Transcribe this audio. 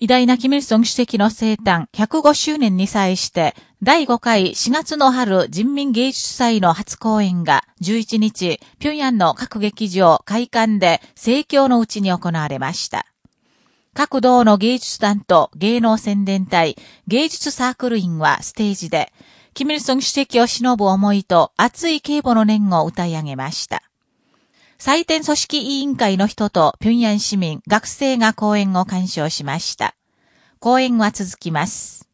偉大なキム・イソン主席の生誕105周年に際して、第5回4月の春人民芸術祭の初公演が11日、平壌の各劇場会館で盛況のうちに行われました。各道の芸術団と芸能宣伝隊、芸術サークル員はステージで、キム・イソン主席を忍ぶ思いと熱い警護の念を歌い上げました。採点組織委員会の人と平壌市民、学生が講演を鑑賞しました。講演は続きます。